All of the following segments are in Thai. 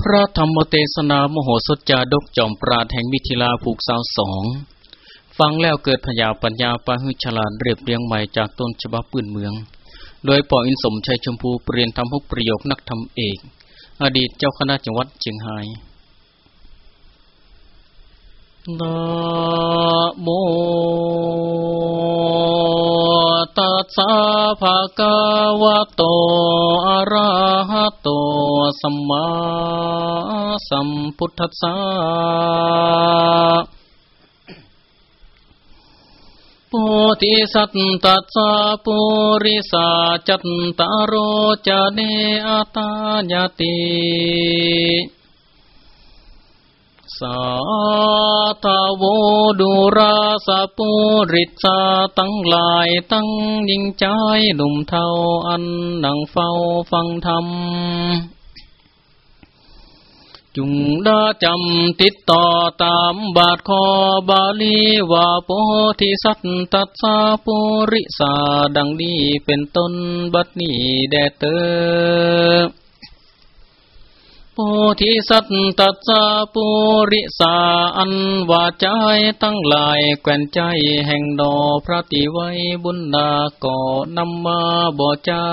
พระธรรมเทศนามโหสถจาดกจอมปราดแห่งมิถิลาผูกสาวสอง ฟังแล้วเกิดพยาปัญญาปะหุฉลาดเรียบเรียงใหม่จากต้นฉบับปืนเมือง โดยปออินสมชัยชมพูเปลี่ยนทำฮุกประโยคนักธรรมเอก อดีตเจ้าคณะจังหวัดเชียงรายนะโม สสะภะคะวะโตอะระหะโตสัมมาสัมพุทธัสสะโพธิสัตตัสสะปุริสาจัตตารโรจเนอตาญาติ สาตาวดุราสะปุริสาตั้งหลายตั้งยิ่งใจหนุ่มเทาอันนังเฝ้าฟังธรรม จุงดาจำติดต่อตามบาทคอบาลีว่าโพธิสัตตัสสะปุริสาดังนี้เป็นต้นบัดนี้แดเตอ พธิสัตตัสสะปุริสาอันว่าใจตั้งหลายแก่นใจแห่งดอพระติไว้บุญดาก่อนำมาบ่จ้า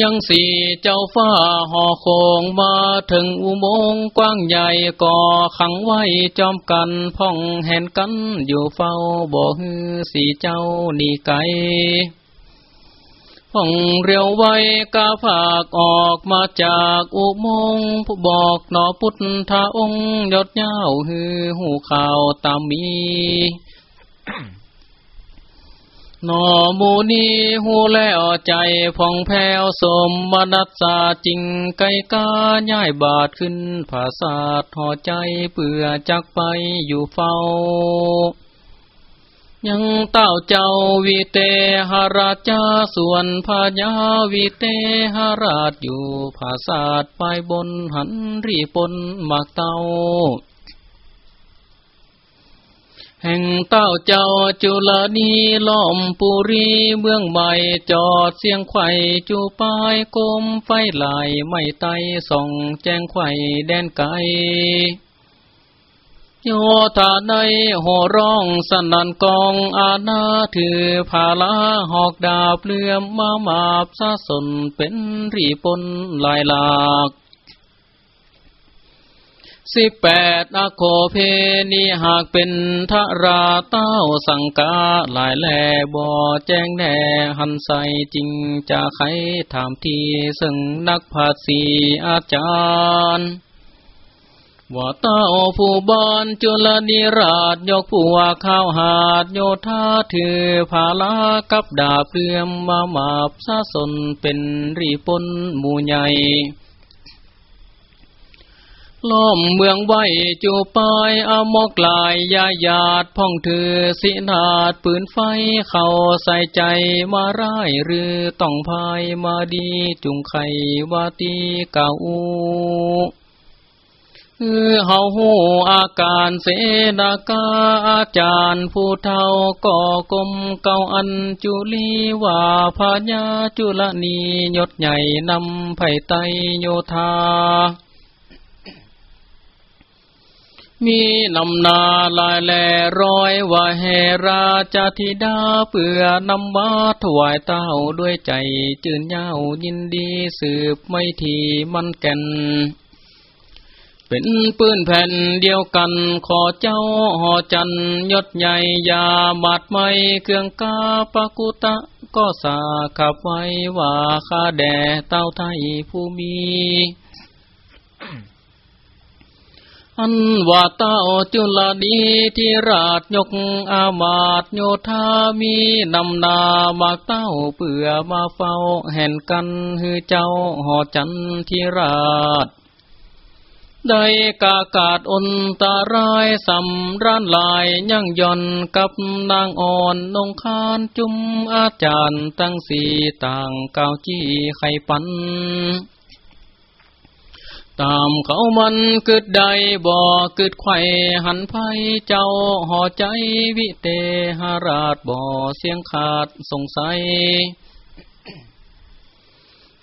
ยังสี่เจ้าฟ้าห่อโคงมาถึงอุโมงกว้างใหญ่ก่อขังไว้จอมกันพ่องแห่นกันอยู่เฝ้าบ่ฮือสี่เจ้านี่ไก องเรียวไว้กาผากออกมาจากอุโมงค์ผู้บอกหนอพุทธาองค์ยศเย้าฮือหูข่าวตามมีหนอมูนีหูแล้วใจผ่องแผ้วสมมนัสสาจริงไกกาย่ายบาทขึ้นภาษาทหอใจเปื่อจักไปอยู่เฝ้า ยังเต้าเจ้าวิเตหราชาส่วนพญาวิเตหราชอยู่ภาษาทไปบนหันรีปนหมากเต้าแห่งเต้าเจ้าจุลนีล้อมปุรีเมืองใหม่จอดเสียงไข่จูปายกลมไฟไหลไม่ไตส่องแจ้งไข่แดนไกล โยธาในหอร้องสนันกองอาณาถือผาลาหอกดาบเลื่อมมามาบซาสนเป็นรีปนลายหลากสิบแปดอโคเพนีหากเป็นทาราเต้าสังกาหลายแหล่บ่อแจ้งแน่หันใสจริงจะไขถามทีซึ่งนักภาษีอาจารย์ ว่าเต้าผู้บอนจุลนิราชยกผู้ว่าข้าวหาดโยธาถือผาลากับดาเพื่อมมามาบซาสนเป็นรีปนหมู่ใหญ่ล้อมเมืองไว้จูปายอามกลายยาหยาดพ่องถือสินาดปืนไฟเข้าใส่ใจมาร้ายหรือต้องพายมาดีจุงไขวาตีเก่า คือเฮาหูอาการเสนากาอาจารย์ผู้เฒ่าก่อกลมเก่าอันจุลีว่าพญาจุลนียศใหญ่นำไผ่ไตโยธา มีนำนาลายแลร้อยว่าแหราชธิดาเพื่อนำมาถวายเต้าด้วยใจจืนเย้ายินดีสืบไม่ทีมันแก่น เป็นปืนแผ่นเดียวกัน ขอเจ้าหอจันยศใหญ่ยาบาดไม่เครื่องกาปะกุตะ ก็สาขับไว้ว่าข้าแด่เต้าไทยผู้มีอันว่าเต้าจุลดีที่ราชยกอามาตโยธามีนำนามากเต้าเปื่อมาเฝ้าแห่นกันฮือเจ้าหอจันที่ราช ได้กากาดอนตารายสำร้านลายยั่งย่อนกับนางอ่อนนงคานจุมอาจารย์ตั้งสีต่างเกาวจี้ไข่ปัน ตามเขามันกึดใดบ่กึดไข่หันไพเจ้าห่อใจวิเตหราชบ่เสียงขาดสงสัย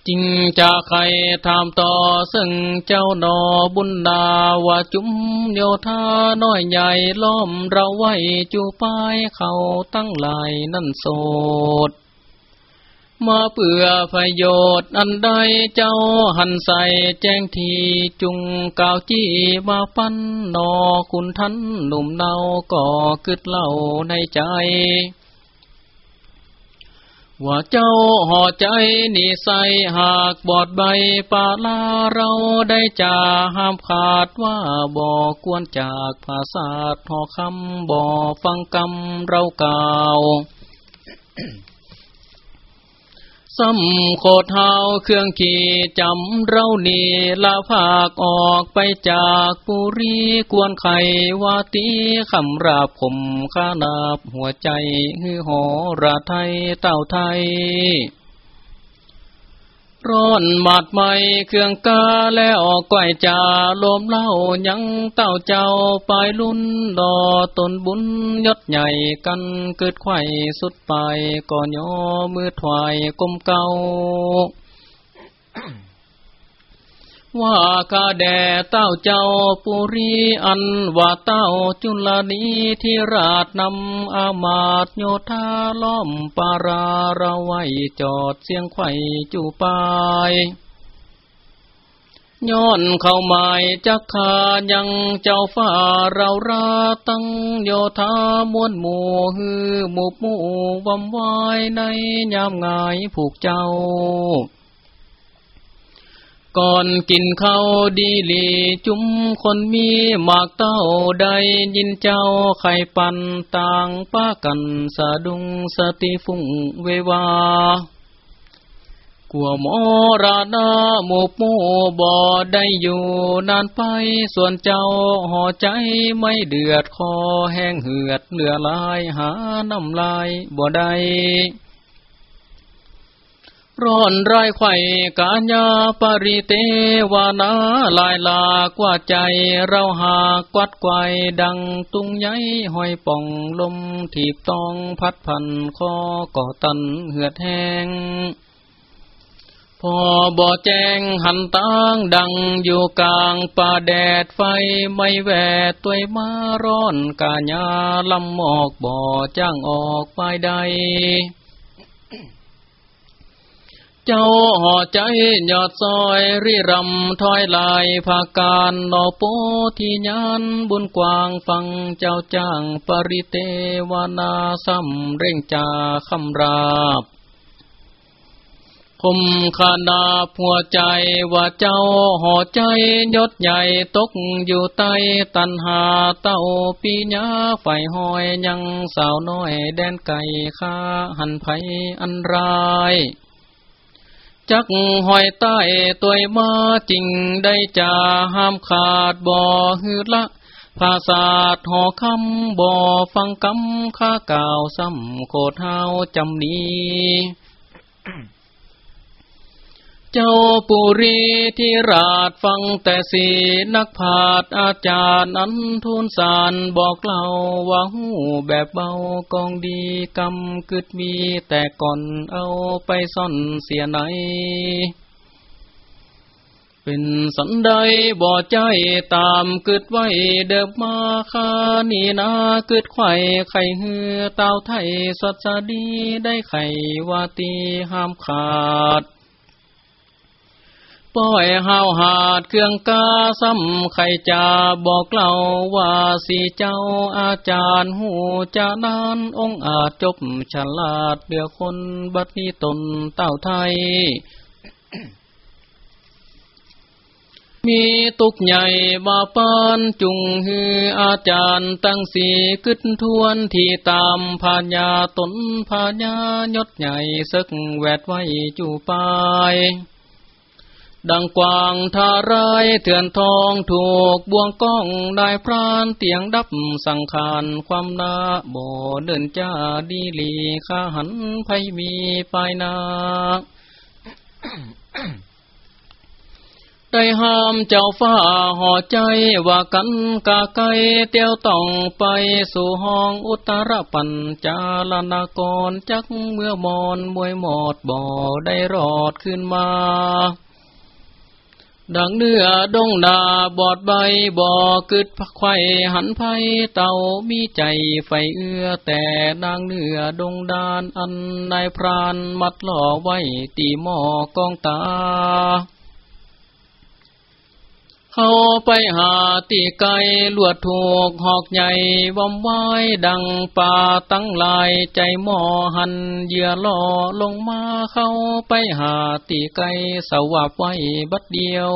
จริงจะใครถามต่อซึ่งเจ้าหนอบุญดาว่าจุมโยธาน้อยใหญ่ล้อมเราไว้จูปายเขาตั้งหลายนั่นโสด มาเปื่อประโยชน์อันใดเจ้าหันใส่แจ้งทีจุงกาวจี้มาปั้นนอคุณทันหนุ่มเนาก็กึดเล่าในใจ ว่าเจ้าห่อใจนี่ใสหากบอดใบปาลาเราได้จาห้ามขาดว่าบอกกวนจากภาษาทอคำบ่ฟังคำเราเก่า ซ้ำโคเท้าเครื่องขี่จำเรานีลาภากออกไปจากปุรีกวนไขวาตีคำราบผมข้านาบหัวใจฮือหอระไทยเต้าไทย ร้อนบาดไม่เครื่องกาแล้วออกไกวจ่าลมเล่ายังเต้าเจ้าไปลุ่นดอตนบุญยศใหญ่กันเกิดไข่สุดไปก่อนย่อมือถวายกลมเก่า ว่าคาแด่เต้าเจ้าปุรีอันว่าเต้าจุลนีที่ราชนำอามาตโยธาล้อมปาราเราไว้จอดเสียงไข่จูปายย้อนเข้าหมายจักขายังเจ้าฟ้าเราราตั้งโยธามวนหมู่ฮือหมู่หมู่วำวายในยามงายผูกเจ้า ก่อนกินข้าวดีลีจุ้มคนมีหมากเต้าใดยินเจ้าไข่ปันต่างป้ากันสะดุงสติฟุ้งเววา กัวมอราดาหมูปูบ่อได้อยู่นานไปส่วนเจ้าห่อใจไม่เดือดคอแห้งเหือดเหลือลายหาน้ำลายบ่ได้ ร้อนไรไข่กาญาปริเตวานาลายลากว่าใจเราหากวัดไกวดังตุงใหญ่หอยป่องลมถีบตองพัดพันคอก่อตันเหือดแห้งพอบ่อแจ้งหันตั้งดังอยู่กลางป่าแดดไฟไม่แวดตัวมาร้อนกาญาลำหมอกบ่อจ้างออกไปใด เจ้าห่อใจยอดซอยริรำถอยลายภาการนอโปที่ยานบุญกวางฟังเจ้าจ้างปริเตวนาซ้ำเร่งจาคำราบคมขานาผัวใจว่าเจ้าห่อใจยศใหญ่ตกอยู่ใต้ตันหาเต้าปีญาไฟหอยยังสาวน้อยแดนไก่ข้าหันไผอันราย จักหอยใต้ตัวมาจริงได้จาห้ามขาดบ่อหืดละภาษาหอคำบ่อฟังคำข้าก่าวซ้ำโคดเฮาจำนี้ เจ้าปุรีที่ราดฟังแต่สีนักผาดอาจารย์นั้นทุนสารบอกเล่าว่าหูแบบเบากองดีกำกึดมีแต่ก่อนเอาไปซ่อนเสียไหน เป็นสันใดบ่ใจตามกึดไว้เดิมมาคานีนากึดไข่ไข่เหือเต้าไทยสัจดีได้ไข่วาตีห้ามขาด ป้อยหาวหาดเครื่องกาซ้ำไข่จาบอกเล่าว่าสีเจ้าอาจารย์หูจานานองอาจจบฉลาดเดือคนบัดนี้ตนเต้าไทย มีตุกใหญ่บาปานจุงฮืออาจารย์ตั้งสีกึดทวนที่ตามพาญาตนพาญายศใหญ่ซึกแวดไว้จูปาย ดังกวางทารายเถื่อนทองถูกบ่วงก้องได้พรานเตียงดับสังขารความนาบ่เดินจ้าดีลีข้าหันไพมีปายนาได้ห้ามเจ้าฟ้าห่อใจว่ากันกาไกเตียวต้องไปสู่ห้องอุตรปัญจาลนากรจักเมื่อมอนมวยหมดบ่อได้รอดขึ้นมา ดังเนื้อดงดาบอดใบบ่อกึดผักไข่หันไพเต่ามีใจไฟเอื้อแต่นางเนื้อดงดานอันนายพรานมัดหล่อไว้ตีหมอกองตา เข้าไปหาตีไก่ลวดถูกหอกใหญ่วอมไว้ดังป่าตั้งลายใจหมอหันเหยื่อล่อลงมาเข้าไปหาตีไก่สวับไว้บัดเดียว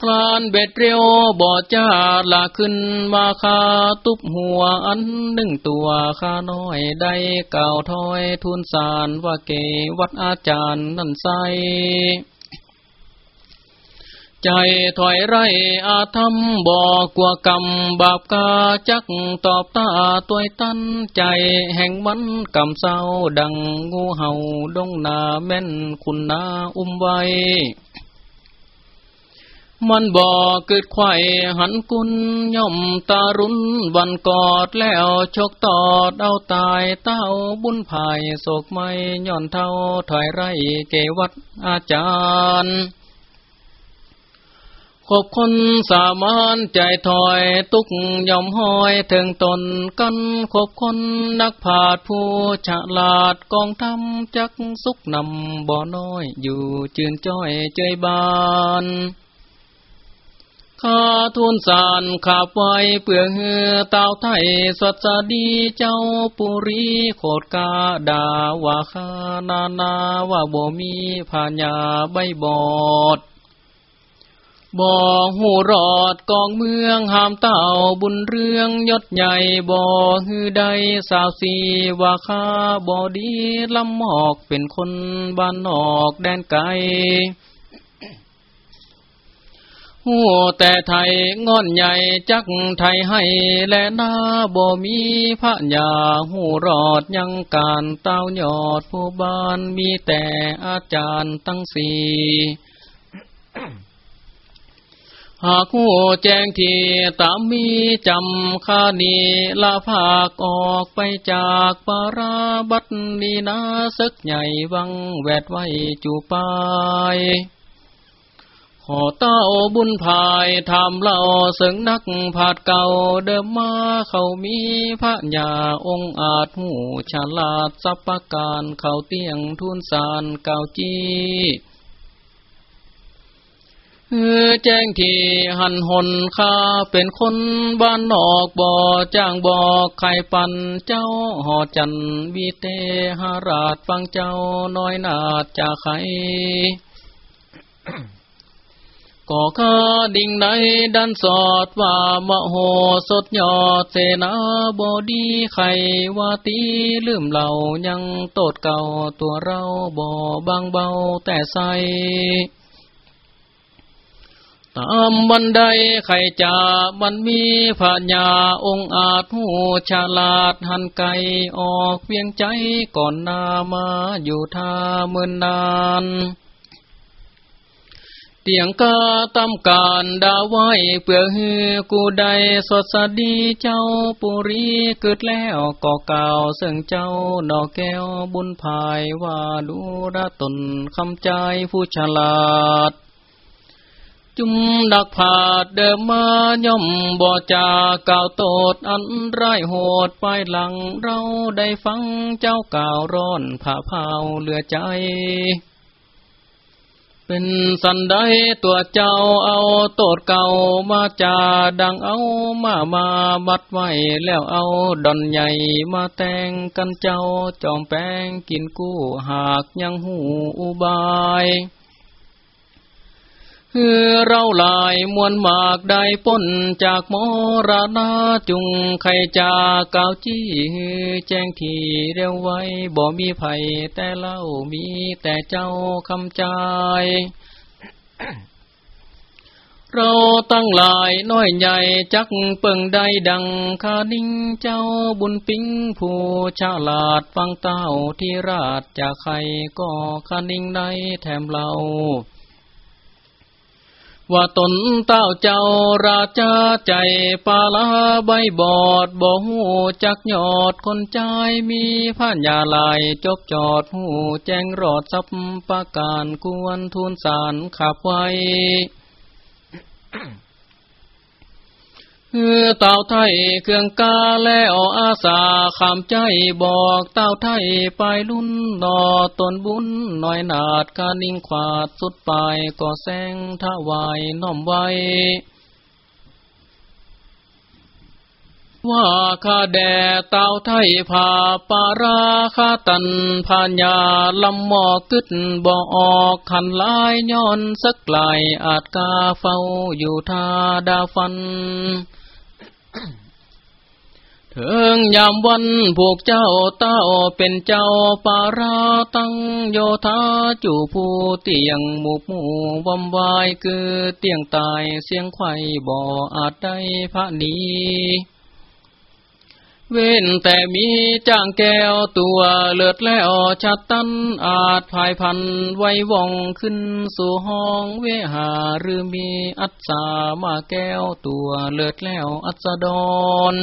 พลานเบ็ดเรียวบ่อจ้าลาขึ้นมาคาตุบหัวอันหนึ่งตัวข้าน้อยได้เก่าถอยทุนสารว่าเกวัดอาจารย์นั่นใส ใจถอยไรอาธรรมบอกกว่ากรรมบาปกาจักตอบตาตัวตันใจแห่งมันกำเศร้าดังงูเห่าดงนาแม่นคุณนาอุ้มไว้มันบ่อเกิดไข่หันกุนย่อมตารุนวันกอดแล้วชกตอดเอาตายเต้าบุญภายโศกไม่ย่อนเท่าถอยไรเกวัดอาจารย์ ขบคนสามานใจถอยตุกยอมห้อยถึงตนกันขบคนนักผาดผู้ฉลาดกองทำจักสุกนำบ่อน้อยอยู่จืนจ้อยเจยบานข้าทุนสารขาบไว้เปลืองเหือเต่าไทยสดสดีเจ้าปุรีโคดกาดาว่าคานานาว่าบ่มีพาญาใบบอด บ่หูรอดกองเมืองหามเต่าบุญเรื่องยศใหญ่บ่ฮือใดสาวสีว่าข้าบ่ดีลำหมอกเป็นคนบ้านนอกแดนไกลหัวแต่ไทยงอนใหญ่จักไทยให้และนาบ่มีพระยาหูรอดยังการเต้ายอดผู้บ้านมีแต่อาจารย์ตั้งสี่ หากหูแจ้งทีตามมีจำคานีลาภาคออกไปจากปาราบัตนีนาศึกใหญ่วังแวดไว้จูปายขอเต้าบุญภายทำเล่าสึงนักผาดเก่าเดิมมาเขามีพระญาองค์อาจหูฉลาดสัพพการเขาเตียงทุนสารเก่าจี แจ้งที่หันหนข้าเป็นคนบ้านนอกบ่อจ้างบ่อไข่ปันเจ้าหอจันวีเตหาราชฟังเจ้าน้อยนาดจากไข่ก่อข้าดิ่งในดันสอดว่ามโหสดยอดเสนาบอดีไขว่าตีลืมเหล่ายังโตดเก่าตัวเราบ่บางเบาแต่ใส ตามบันไดไข่จ่ามันมีผาญาองอาจหูฉลาดหันไกออกเวียงใจก่อนนามาอยู่ท่าเมือนนานเตียงกาตำการดาไว้เปื่อฮือกูใดสดสดีเจ้าปุรีเกิดแล้วก่อเก่าซึ่งเจ้าดอกแก้วบุญภายว่าดูระตนคำใจผู้ฉลาด จุมดักผาดเดิมมาย่อมบ่จาก่าวโตดอันไรโหดไปหลังเราได้ฟังเจ้าก่าวร้อนผ่าเผาเหลือใจ เป็นสันได้ตัวเจ้าเอาโตดเก่ามาจาดังเอามามาบัดไว้แล้วเอาดอนใหญ่มาแต่งกันเจ้าจอมแป้งกินกู้หากยังหูอุบาย คือเราลายมวลหมากได้ป้นจากมรณาจุงไขจากเกาจี้แจ้งทีเร็วไว้บ่มีไผ่แต่เล่ามีแต่เจ้าคำใจเราตั้งหลายน้อยใหญ่จักเปิงได้ดังคานิ่งเจ้าบุญปิ้งผู้ฉลาดฟังเต้าที่ราชจากใครก็คานิ่งได้แถมเรา ว่าตนเต้าเจ้าราชาใจปาลาใบบอดบ่หูจักยอดคนใจมีผ้านยาลายจบจอดหูแจ้งรอดซับประการกวนทุนสารขับไว้ เออเต่าไทยเครื่องกาแล้วอาสาคำใจบอกเต่าไทยไปลุ่นนอตนบุญหน่อยนาดกานิ่งขวาดสุดปลายก็แสงทวายน้อมไว้ว่าข้าแด่เต่าไทยผาปาราคาตันพานยาลำหมอกกึดบ่ออกขันลายย้อนสักไหลอาจกาเฝ้าอยู่ทาดาฟัน ถึงยามวันพวกเจ้าเต้าเป็นเจ้าปาราตั้งโยธาจูผู้เตียงหมู่หมู่วำวายคือเตียงตายเสียงไข่บ่ออาจได้พระนี้ เว้นแต่มีจ้างแก้วตัวเลือดแล้วชัดตันอาจภายพันไว้ว่องขึ้นสู่ห้องเวหาหรือมีอัศามาแก้วตัวเลือดแล้วอัศดร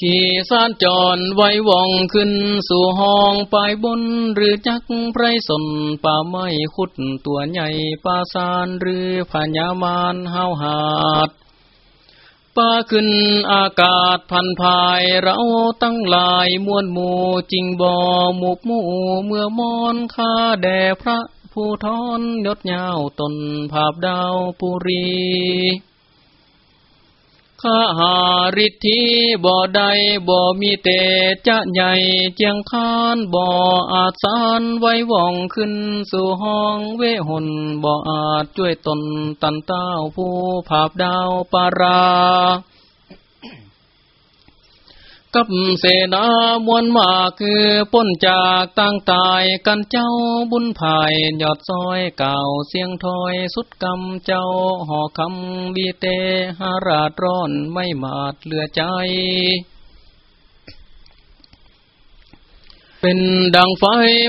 ขี่สานจรไว้ว่องขึ้นสู่ห้องปลายบน หรือจักไพรสนป่าไม้ขุดตัวใหญ่ป่าซานหรือพญามานห้าวหาด ปาขึ้นอากาศพันภายเราตั้งลายมวลหมู่จริงบ่อหมุกหมู่เมื่อมอนข้าแด่พระผู้ทอนยศยาวตนภาพดาวปุรีาหาฤทธิบ่อใดบ่มีเตจะใหญ่เจียงคานบ่อาจสานไว้ว่องขึ้นสู่ห้องเวหนบ่อาจช่วยตนตันเต้าผู้ภาพดาวปารา กับเสนามวลมาคือป้นจากตั้งตายกันเจ้าบุญภายยอดซอยเก่าเสียงถอยสุดกำเจ้าห่อคำบีเตหาราดร้อนไม่มาดเหลือใจ เป็นดังไฟ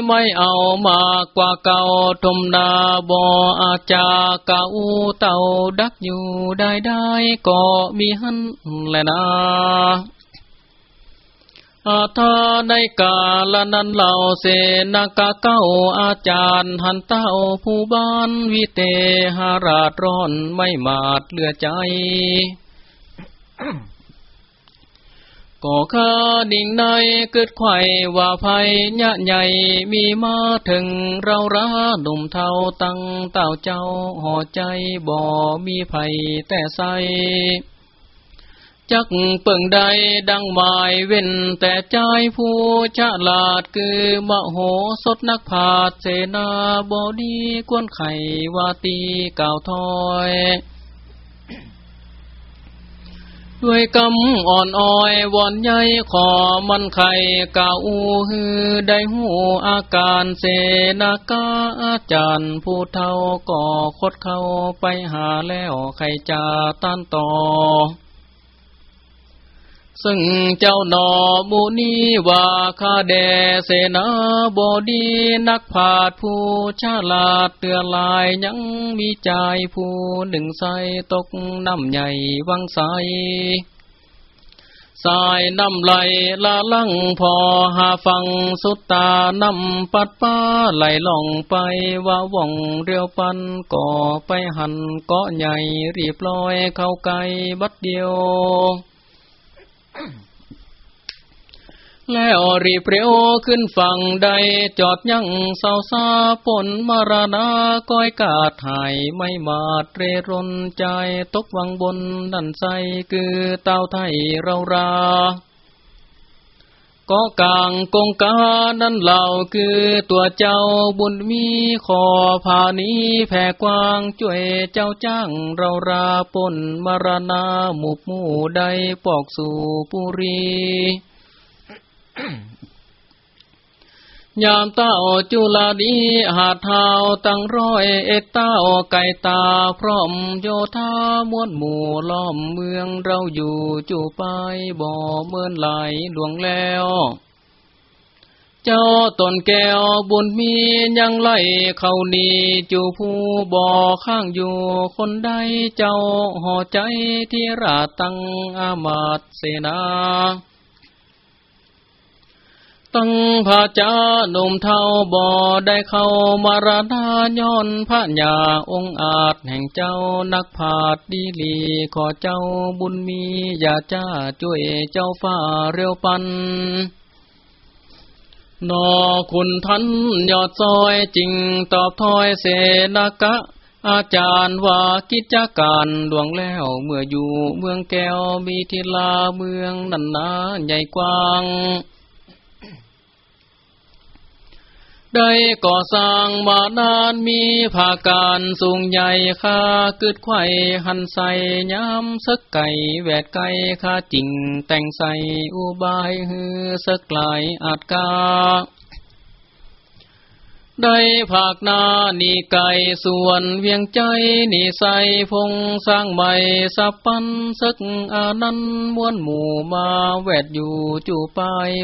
ไม่เอามากกว่าเก่าทมนาบออาจาเก่าเต่าดักอยู่ได้ได้ก็มีหันแลนะ อาทาในกาลนั้นเหล่าเสนากาเก้าอาจารย์ หันเต้าผู้บ้านวิเตหาราดร้อนไม่มาดเลือใจก็ข้าดิ่งในเกิดไข่ว่าภัยยะใหญ่มีมาถึงเราราหนุ่มเทาตั้งเต่าเจ้าห่อใจบ่ มีภัยแต่ใส จักเปิ่งใดดังหมายเว้นแต่ใจผู้ฉลาดคือมโหสดนักผาดเสนาบดีกวนไขวาตีก่าวถอย ด้วยกำอ่อนอ้อยวอนใยขอมันไข่กาอูฮือได้หูอาการเสนากาอาจารย์ผู้เท่าก่อคดเข้าไปหาแล้วใครจะต้านต่อ ซึ่งเจ้าหนอมูนีว่าคาแดเสนาบดีนักผาดผู้ชาลาดเตือลายยังมีใจผู้หนึ่งใสตกน้ำใหญ่วังใสสายน้ำไหลละลังพอหาฟังสุดตาน้ำปัดป้าไหลล่องไปว่าว่องเรียวปันก่อไปหันเกาะใหญ่รีบลอยเข้าไกลบัดเดียว แล้วรีเปรียวขึ้นฝั่งใดจอดยังเศร้าซาปนมารณาก้อยกาดหายไม่มาดเรรนใจตกวังบนดันใสคือเต้าไทยเรารา ก็กลางกงกานั้นเหล่าคือตัวเจ้าบุญมีขอผานี้แผ่กว้างช่วยเจ้าจ้างเราราปนมรณาหมุกหมู่ใดปอกสู่ปุรี ยามเต้าจุลาดีหาเท้าตั้งร้อยเอตเต้าไก่ตาพร้อมโยธามวนหมู่ล้อมเมืองเราอยู่จู่ไปบ่เมือนไหลหลวงแล้ว เจ้าตนแก้วบุญมียังไล่เขานีจูผู้บ่อข้างอยู่คนใดเจ้าห่อใจที่ราตังอามาตเสนาังพระเจ้าหนุ่มเท่าบ่อได้เข้ามารดาย้อนพระญาองค์อาจแห่งเจ้านักผาดดีลีขอเจ้าบุญมีอย่าจ้าช่วยเจ้าฟ้าเร็วปันนอคุณทันยอดซอยจริงตอบถอยเสนากะ อาจารย์ว่ากิจการดวงแล้วเมื่ออยู่เมืองแก้วมีทิลาเมืองนันนาใหญ่กว้าง ได้ก่อสร้างมานานมีภาการสูงใหญ่ค่ากึดไข่หันใส่ย้ำสักไก่แวดไก่ค่าจริงแต่งใส่อุบายฮือสักลายอาจกาได้ภาคนานีไก่ส่วนเวียงใจนีใสพงสร้างใหม่สับปันสักอานันมวนหมู่มาแวดอยู่จู่ไป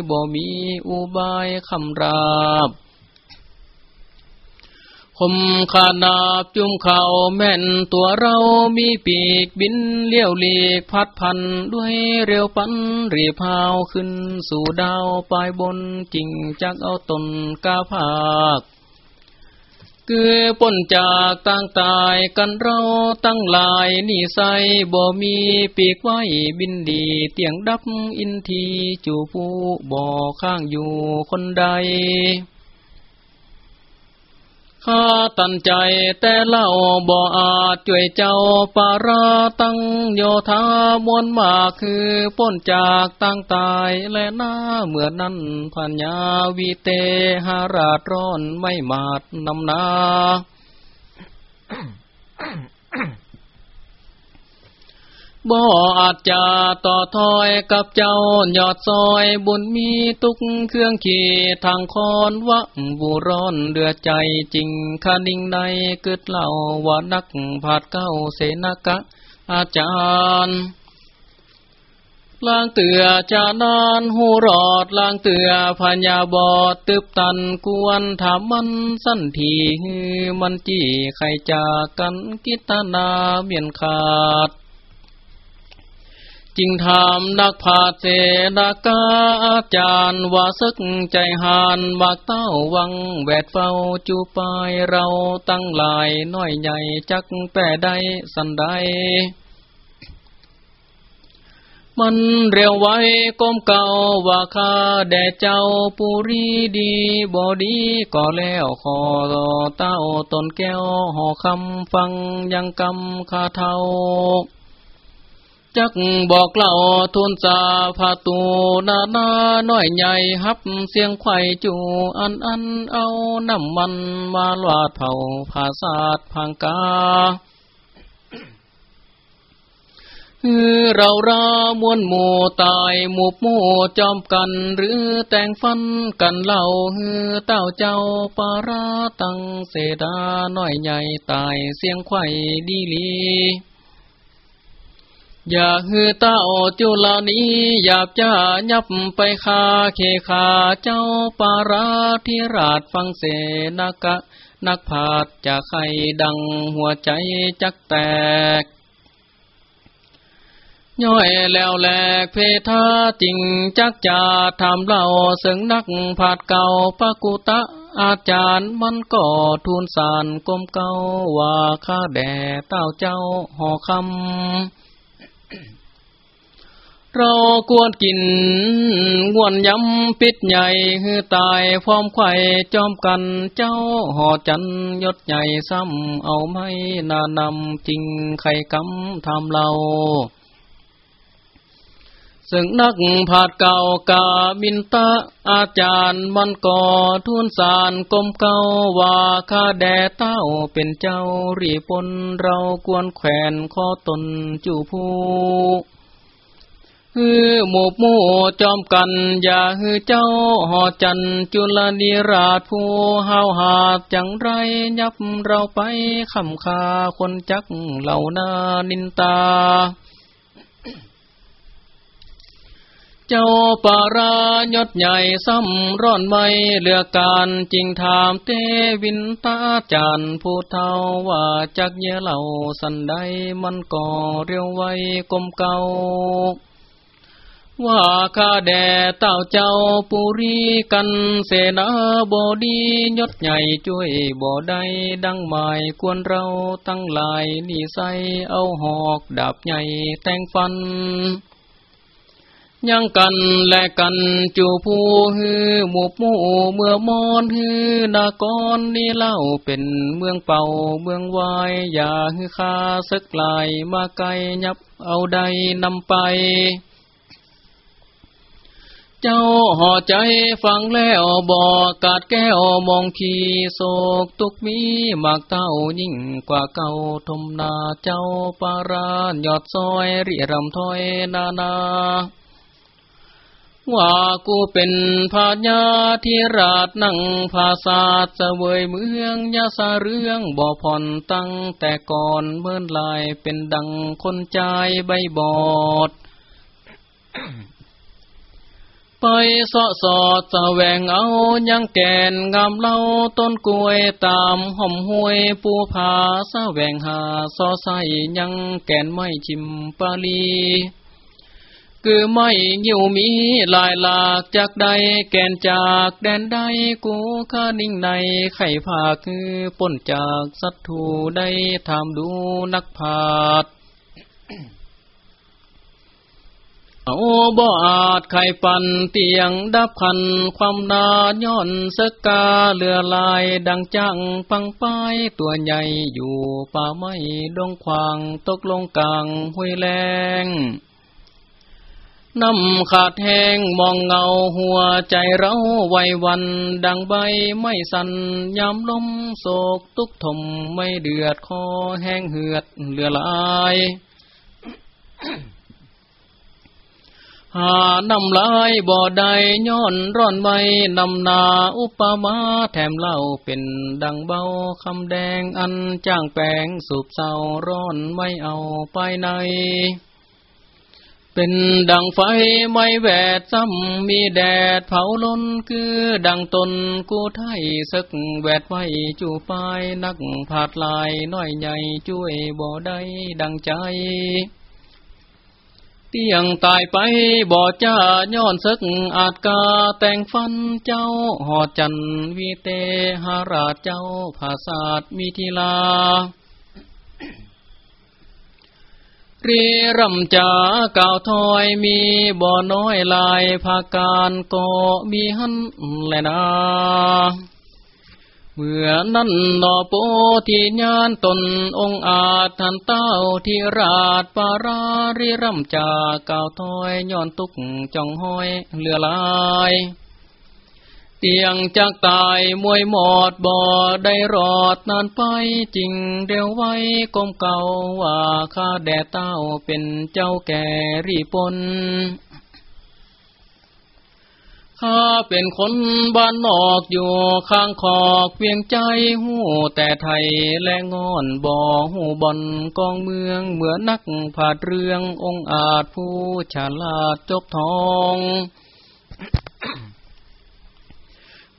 บ่มีอุบายคำราบ คมขานาบจุ่มเข่าแม่นตัวเรามีปีกบินเลี้ยวเลีกพัดพันด้วยเร็วปันรีพาวขึ้นสู่ดาวปลายบนจริงจักเอาตนกาภาค คือปนจากตั้งตายกันเราตั้งลายนี่ใสบ่มีปีกไว้บินดีเตียงดับอินทีจูผู้บ่อข้างอยู่คนใด ข้าตันใจแต่เล่าบ่อาจช่วยเจ้าปาราตั้งโยธามวลมากคือป้นจากตั้งตายและหน้าเมื่อนั้นพัญญาวิเตหาราตร้อนไม่มาดนำนา บ่อาจจะต่อถอยกับเจ้ายอดซอยบุญมีตุกเครื่องขี่ทางคอนวะบุร้อนเดือดใจจริงคานิ่งในกึดเล่าว่านักผาดเก้าเสนกะ อาจารย์ลางเตือจานานหูรอดลางเตือพัญญาบอดตึบตันกวนถามมันสั้นทีมันจี้ใครจากกันกิตนาเมียนขาด จิงถามนักผาเสนากาอาจารย์ว่าซึกใจหานบากเต้าวังแวดเฝ้าจูปายเราตั้งหลายน้อยใหญ่จักแป่ได้สันใดมันเร็วไว้ก้มเก่าว่าข้าแด่เจ้าปุรีดีบอดีก็แล้วขอเต้าตนแก้วห่อคำฟังยังกำคาเทา จักบอกเล่าทุนสาผาตูนานาน้อยใหญ่ฮับเสียงไข่จูอันอันเอาน้ำมันมาลวาดเผาผาศาสพังกาเรารามวนหมู่ตายหมู่หมู่จอมกัน หรือแต่งฟันกันเล่าฮือเต้าเจ้าปาราตังเสดาน้อยใหญ่ตายเสียงไข่ดีลี อย่าฮือเต้าจุลานี้หยาบจ้ายับไปคาเคขาเจ้าปาราธิราชฟังเสนกะ นักผาดจะใครดังหัวใจจักแตก ย่อยแล้วแหลกเพทาจริงจักจะทำเล่าสึงนักผาดเก่าปะกุตะ อาจารย์มันก็ทูลสารกลมเก่าว่าข้าแด่เต้าเจ้าห่อคำ เรากวนกินงวนยำปิดใหญ่คือตายพร้อมไข่จอมกันเจ้าหอจันยศใหญ่ซ้ำเอาไม่นานำจริงไข่กำทำเราซึ่งนักผาดเก่ากาบินตาอาจารย์มันก่อทุนสารกลมเก่าว่าข้าแด่เต้าเป็นเจ้ารีปนเรากวนแขวนข้อตนจูผู้ ฮือหมู่หมู่จอมกัน อย่าฮือเจ้าหอจันจุลนิราชผู้เฮาหาดจังไรยับเราไปคำคาคนจักเหล่านานินตา เจ้าปารายศใหญ่ซ้ำร้อนไม่เลือการจริงถามเตวินตาจานผู้เท่าว่าจักเยเหล่าสันใดมันก่อเรียวไว้กลมเก่า ว่าข้าแด่เต้าเจ้าปุรีกันเสนาบดียศใหญ่ช่วยบ่ได้ดังหมายควรเราตั้งหลายนี่ใสเอาหอกดาบใหญ่แต่งฟัน ยังกันและกันจูผู้ฮือหมู่หมู่เมื่อมอนฮือนากรนี่เล่าเป็นเมืองเป่าเมืองวายอย่าฮือคาสักลายมาไกลยับเอาใดนำไป เจ้าห่อใจฟังแล้วบอกกาดแก้วมองขีโศกตุกมีหมากเต้ายิ่งกว่าเก่าทมนาเจ้าปารานยอดซอยริรำถอยนานา ว่ากูเป็นพาญาที่ราดนั่งภาษาเสวยเมืองยาสาเรื่องบ่ผ่อนตั้งแต่ก่อนเมื่อลายเป็นดังคนใจใบบอด ไปสอสอดสแวงเอายังแกนงามเล่าต้นกล้วยตามห่มห้วยปูผาสแวงหาสอใสยังแกนไม่ชิมปาลีคือไม่ยิวมีลายหลากจากใดแกนจากแดนใดกูข้านิ่งในไข่ผาคือป้นจากสัตถูได้ทำดูนักผาด เอาบ่อาจไข่ปันเตียงดับขัน ความนาย้อนสกาเลือลายดังจังปังป้ายตัวใหญ่อยู่ป่าไม้ดงควางตกลงกลางห้วยแรงน้ำขาดแห้งมองเงาหัวใจเราไววัน ดังใบไม่สันยามลมโศกทุกทมไม่เดือดคอแห้งเหือดเลือลาย หานำลายบ่อใดย้อนร้อนไม่นำนาอุปมาแถมเล่าเป็นดังเบาคำแดงอันจ้างแปงสูบเศร้าร้อนไม่เอาไปใน เป็นดังไฟไม่แวดซ้ำมีแดดเผาล้นคือดังตนกูไทยสักแวดไว้จูปายนักผาดลายน้อยใหญ่ช่วยบ่ได้ดังใจ เตียงตายไปบ่จ้าย้อนซึกอาจกาแต่งฟันเจ้าหอจันวีเตหาราชเจ้าภาษาดมีทีลาเรีรำจาก่าวถอยมีบ่อน้อยลายภาการก็มีหันแลนา เมื่อนั้นนอโปที่ญานตนองอาจทันเต้าที่ราชปาราริรำจากก่าวถอยย้อนตุกจ้องห้อยเลือลายเตียงจากตายมวยหมอดบ่อได้รอดนานไปจริงเร็วไว้กมเก่าว่าข้าแด่เต้าเป็นเจ้าแก่รีปน ข้าเป็นคนบ้านนอกอยู่ข้างขอกเวียงใจหูแต่ไทยและงอนบ่อหูบอนกองเมืองเหมือนนักผาดเรื่ององอาจผู้ฉลาดจบทอง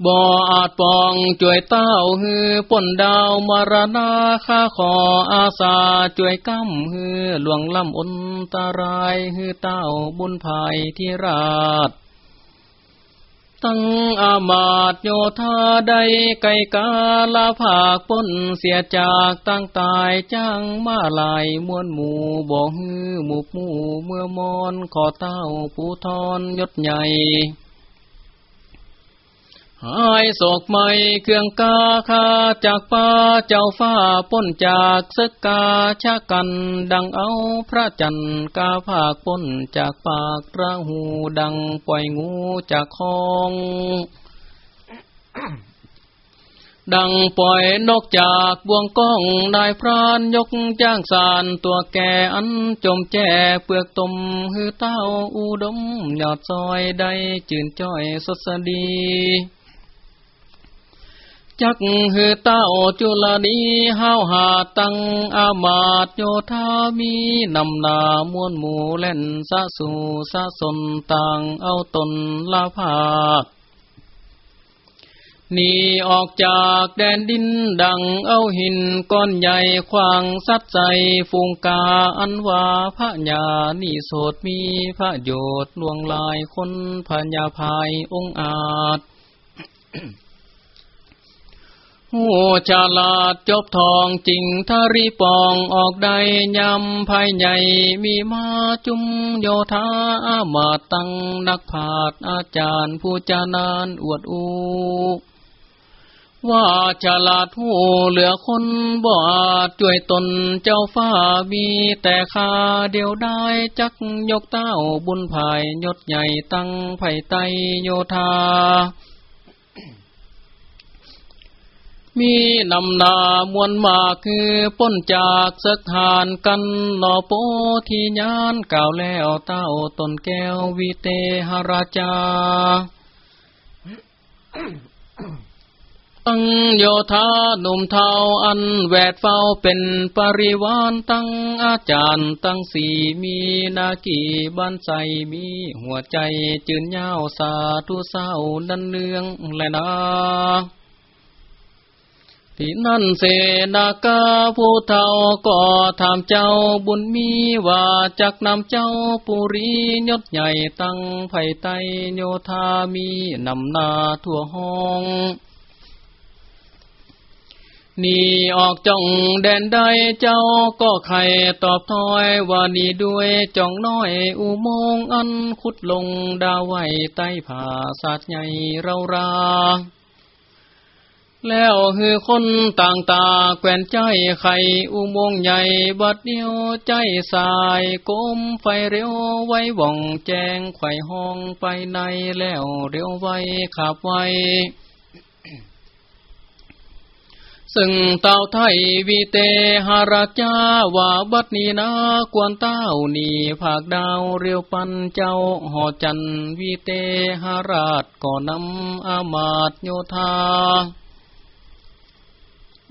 บ่ออาจปองจ่วยเต้าฮือป่นดาวมารณาข้าขออาสาจ่วยกั้มฮือหลวงลำอนตรายฮือเต้าบุญภายที่ราช สังอามาตโยธาใดไก่กาลาภาคปนเสียจากตั้งตายจ้างมาลายมวนหมู่บ่ฮือหมู่หมู่เมื่อมอนขอเต้าผู้ทอนยศใหญ่ หายโศกไม่เครื่องกาคาจากป้าเจ้าฟ้าป้นจากสกาชะกัน ดังเอาพระจันทร์กาภาคป้นจากปากระหูดังปล่อยงูจากคองดังปล่อยนกจากบวงก้องนายพรานยกจ้างสารตัวแก่อันจมแจ่เปลือกตมหือเต้าอุดมยอดซอยได้จืนจ้อยสดสดี จักหือเต้าจุลนีห้าวหาตังอามาตโยธามีนำนามวนหมู่เล่นสะสู่สะสนต่างเอาตนลาภาคหนีออกจากแดนดินดังเอาหินก้อนใหญ่ควางสัดใจฟูงกาอันว่าพระญานิโสดมีพระโยชน์ลวงลายคนพญาภายองอาจ หูฉลาดจบทองจริงทารีปองออกได้ยำภายใหญ่มีมาจุมโยธาอามาตั้งนักผาดอาจารย์ผู้จานานอวดอูว่าฉลาดหูเหลือคนบ่อาจช่วยตนเจ้าฟ้ามีแต่คาเดียวได้จักยกเต้าบุญภายยศใหญ่ตั้งไผ่ไตโยธา มีนำนามวลมาคือป้นจากสักหานกันหนอโปทีญานก่าวแล้วเต้าตนแก้ววิเตหราชาตั้งโยธาหนุ่มเทาอันแวดเฝ้าเป็นปริวานตั้งอาจารย์ตั้งสี่มีนากีบ้านใสมีหัวใจจืนยาวสาธุเศร้าดันเนืองและนา ที่นั่นเสนากาผู้เฒ่าก็ถามเจ้าบุญมีว่าจักนำเจ้าปุรียศใหญ่ตั้งไผ่ไตโยธามีนำนาทั่วห้องนี่ออกจ้องแดนใดเจ้าก็ใครตอบถอยว่านี่ด้วยจ้องน้อยอุโมงอันขุดลงดาวไว้ใต้ผาสัตว์ใหญ่เรารา แล้วคือคนต่างตาแกวนใจไข่อุโมงใหญ่บัดเดียวใจสายก้มไฟเร็วไว้ว่องแจงไข่ห้องไปในแล้วเร็วไว้ขับไว้ซึ่งเต่าไทยวีเตหาราชาว่าบัดนี้นะกวนเต้านี่ภาคดาวเรียวปันเจ้าหอจันวีเตหาราชก่อนำอามาตโยธา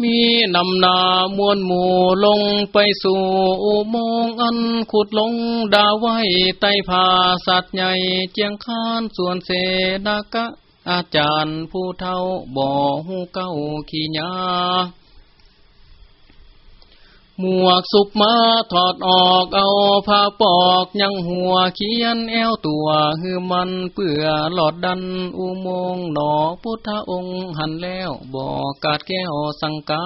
มีนำนามวลหมู่ลงไปสู่อุโมงอันขุดลงดาไว้ใต้ผาสัตว์ใหญ่เจียงคานส่วนเสดากะ อาจารย์ผู้เท่าบ่หูเก้าขี้ยา หมวกสุกมาถอดออกเอาผ้าปอกยังหัวเขียนแอวตัวฮือมันเปื่อหลอดดันอุโมงหนอพุทธองค์หันแล้วบอกกาดแก้วสังกา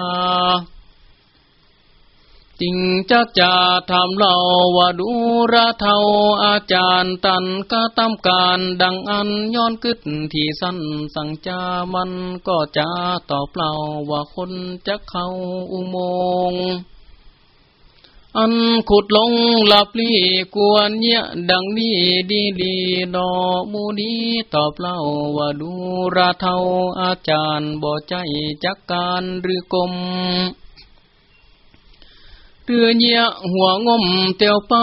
จริงจักจะทำเราว่าดูระเทาอาจารย์ตันก็ตามการดังอันย้อนกึดที่สั้นสังจามันก็จะตอบเล่าว่าคนจะเข้าอุโมงค์ อันขุดลงหลับลีกวนเยะดังนี้ดีดีดอมูนี้ตอบเล่าว่าดูระเทาอาจารย์บ่ใจจักการหรือกลมเตือเนียหัวงมเตียวไป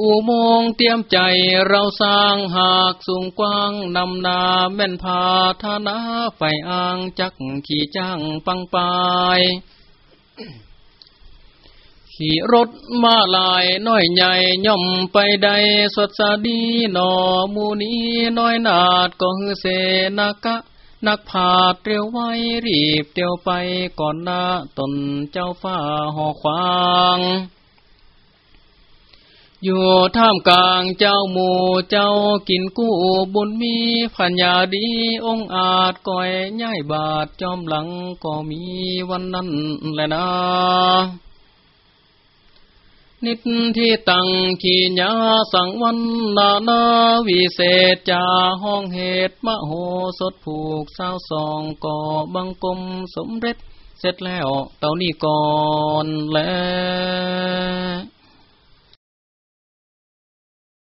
อุโมงเตรียมใจเราสร้างหากสูงกว้างนำนาแม่นพาธนาไฟอ่างจักขี่จ้างปังปาย ขี่รถมาลายน้อยใหญ่ย่อมไปใดสดสดีนอมูนีน้อยนาดก็ฮือเสนากะ นักผาดเร็วไว้รีบเตียวไปก่อนหน้าตนเจ้าฟ้าหอควางอยู่ท่ามกลางเจ้าหมู่เจ้ากินกู้บุญมีพัญญาดีองอาจก่อยย่ายบาทจอมหลังก็มีวันนั้นแหละนะ นิทที่ตังขีญาสังวันนานาวิเศษจาห้องเหตุมโหสถผูกสาวสองก่อบังกลมสมเร็จ เสร็จแล้วเต่านี้ก่อนแล้ว